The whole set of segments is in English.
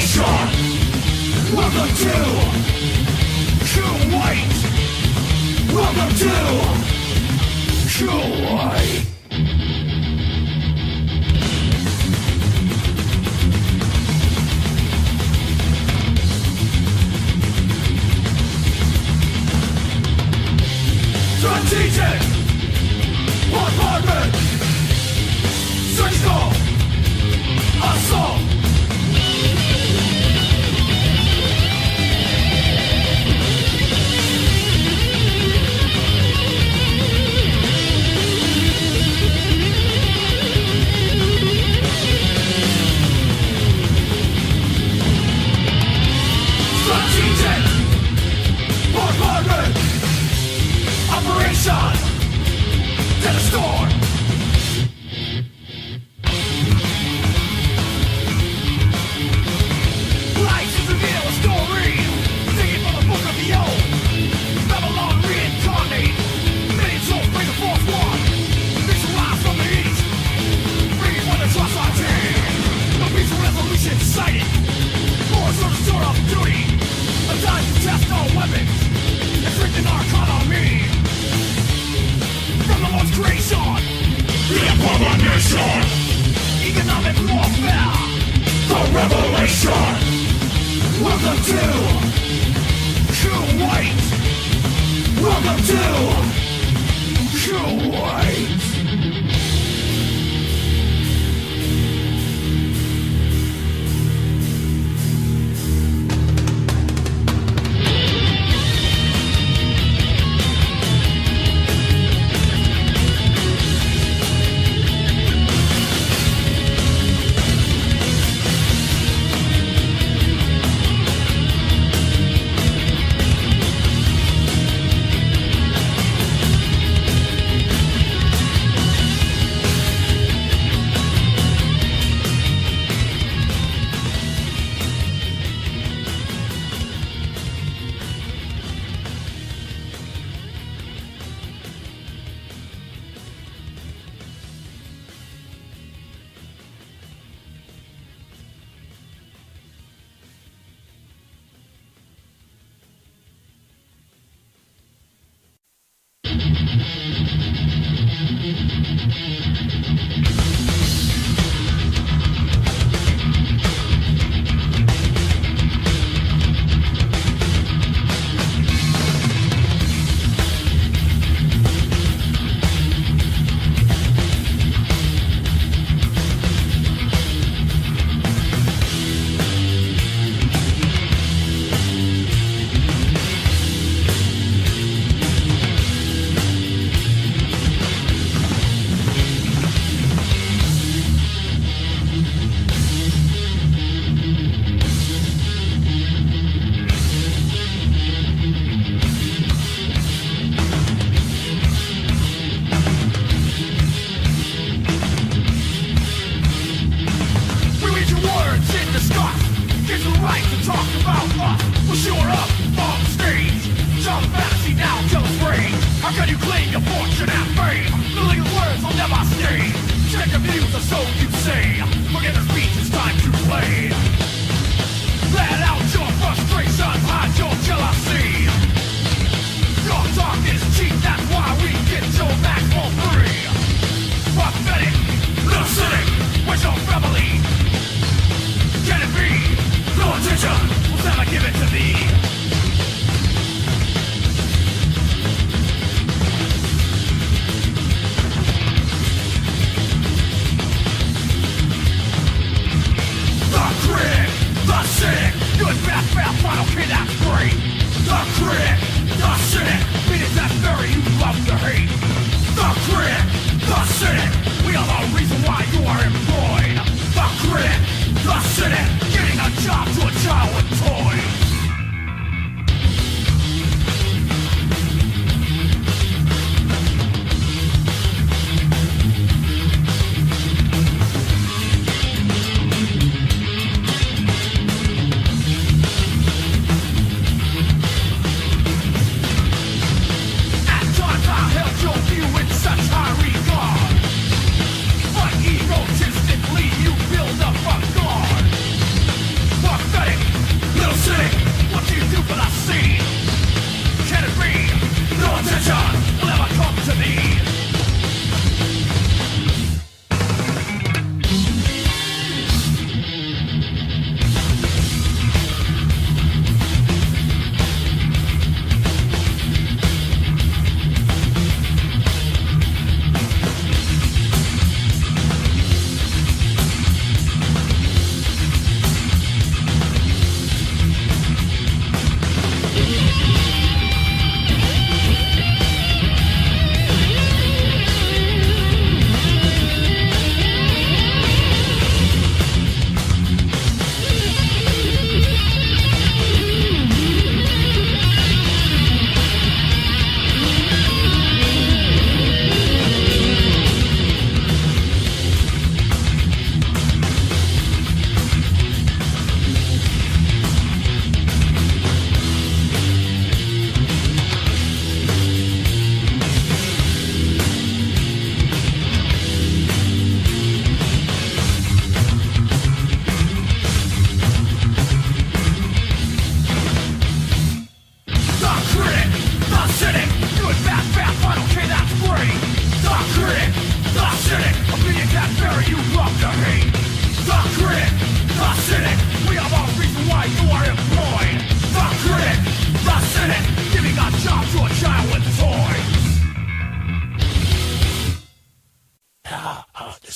station Welcome to Kuwait Welcome to Kuwait revolution, economic warfare, the revelation. Welcome to Kuwait. Welcome to Kuwait.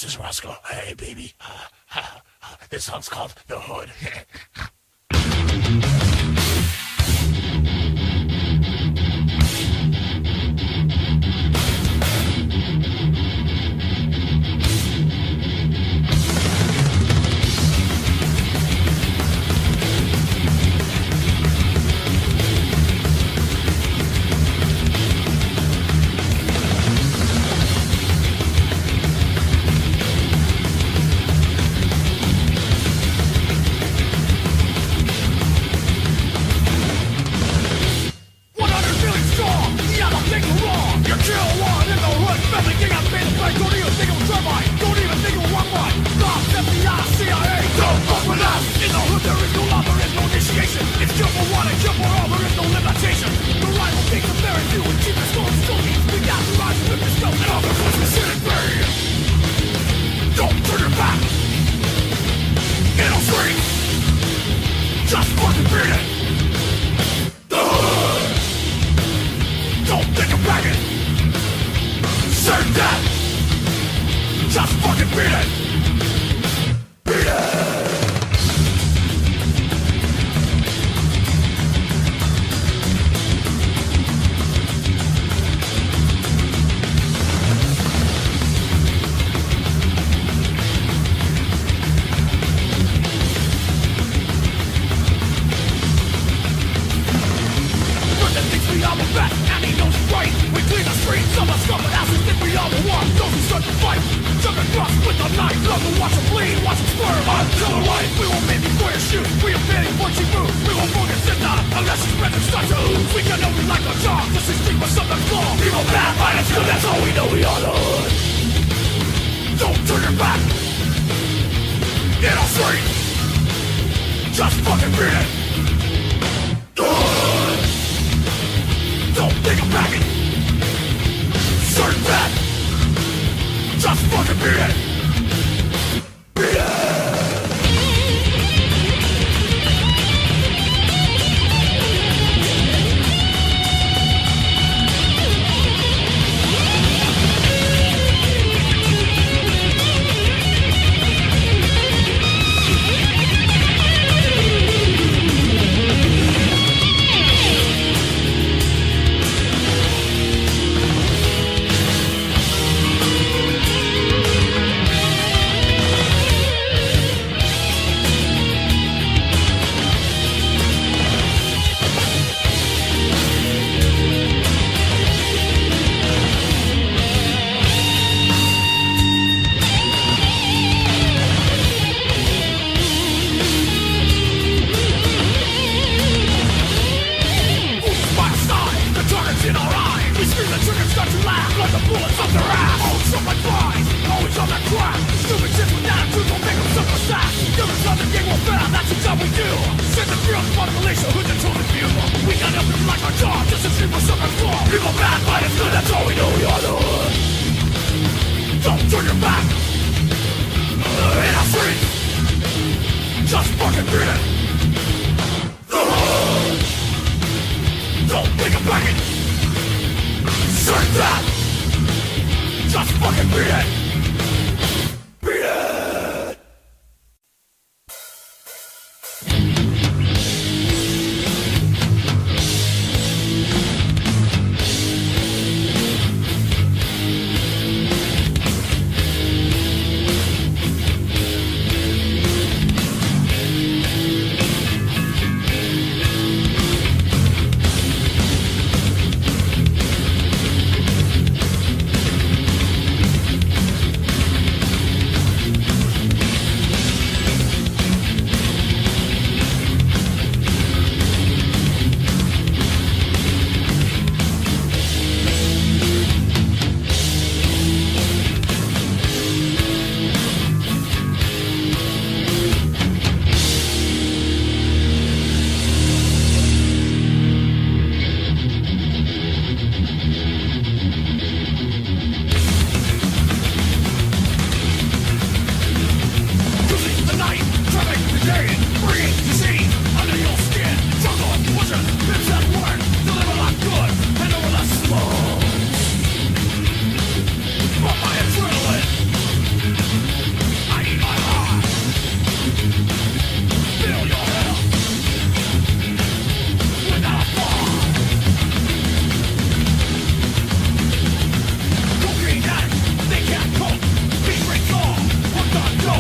this is Roscoe. Hey, baby. Uh, this song's called The Hood.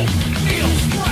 Feels right.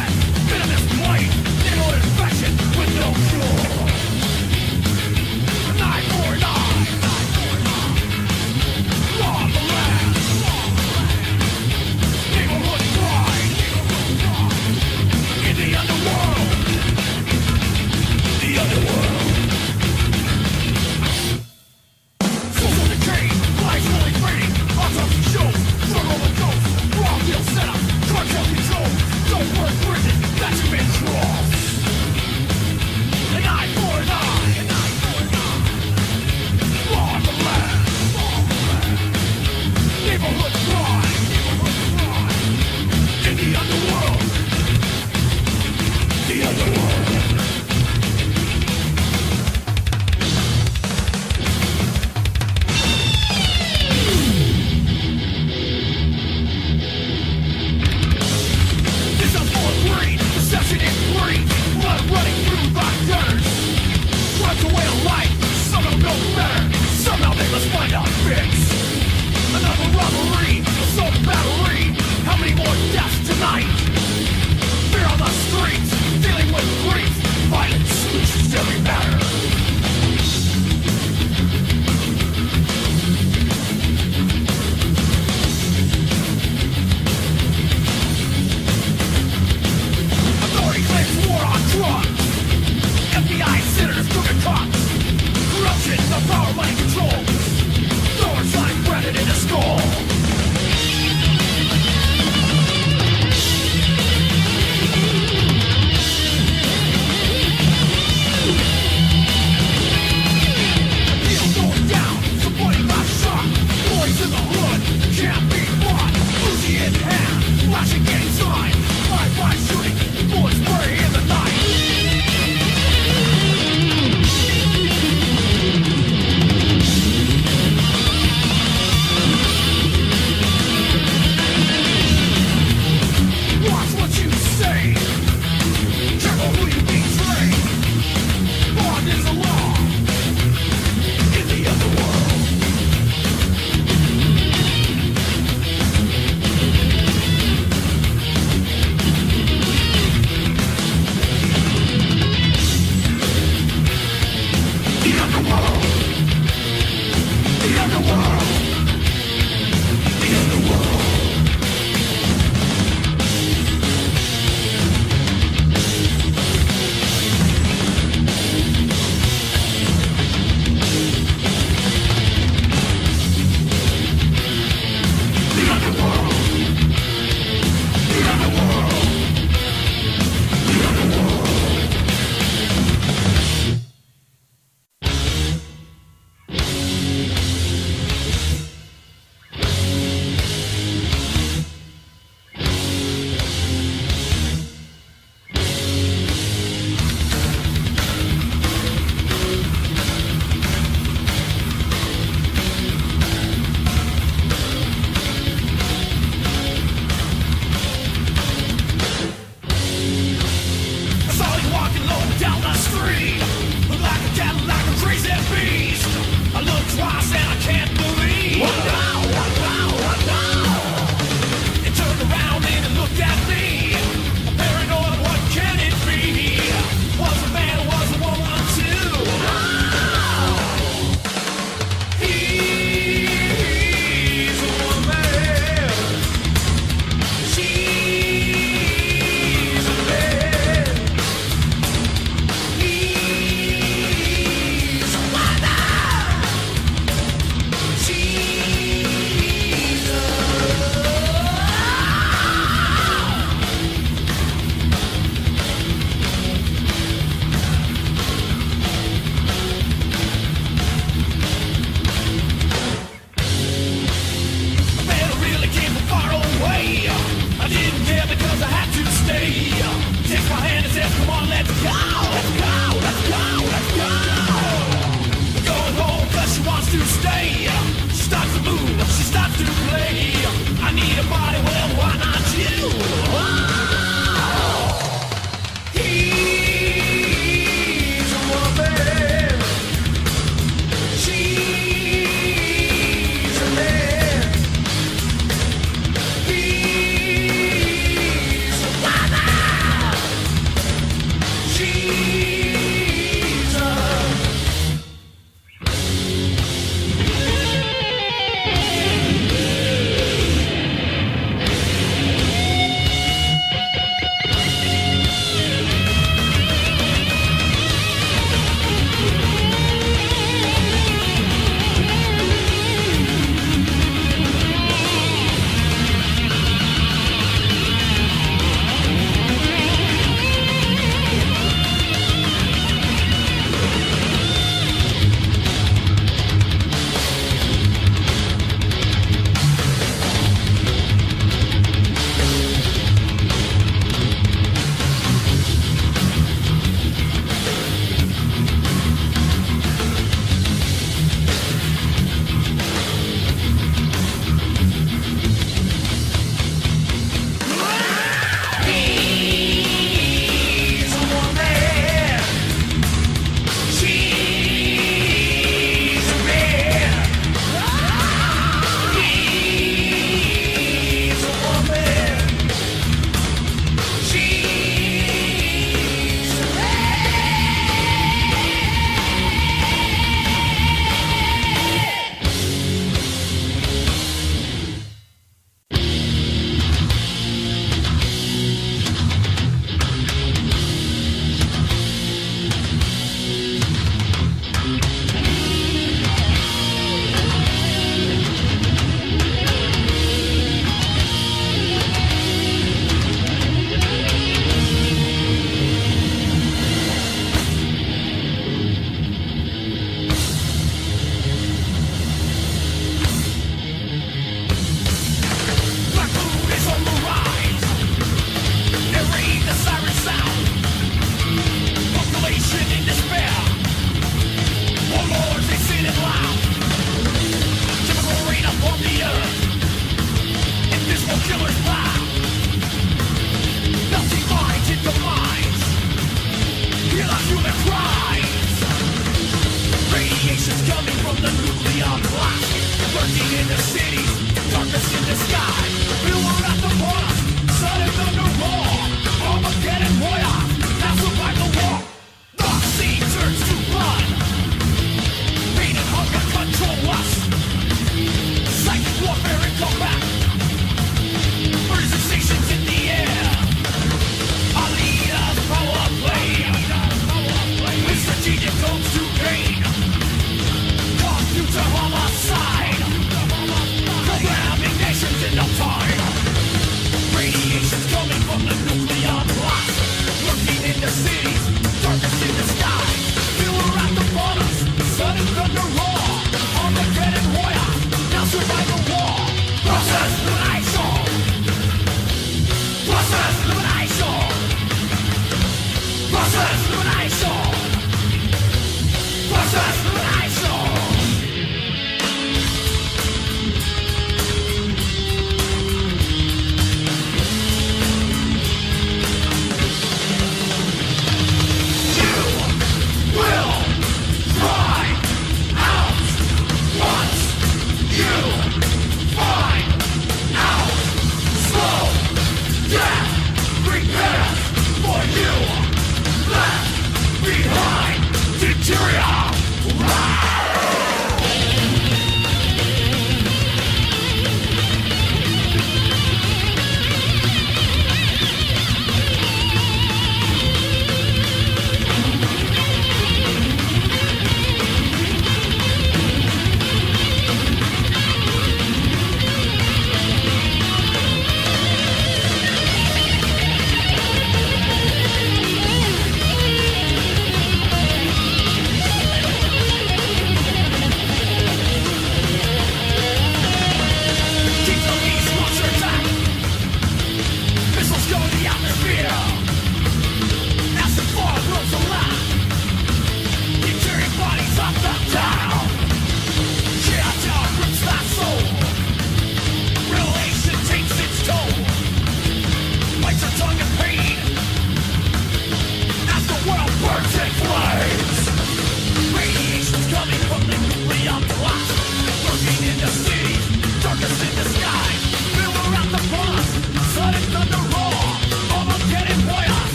see.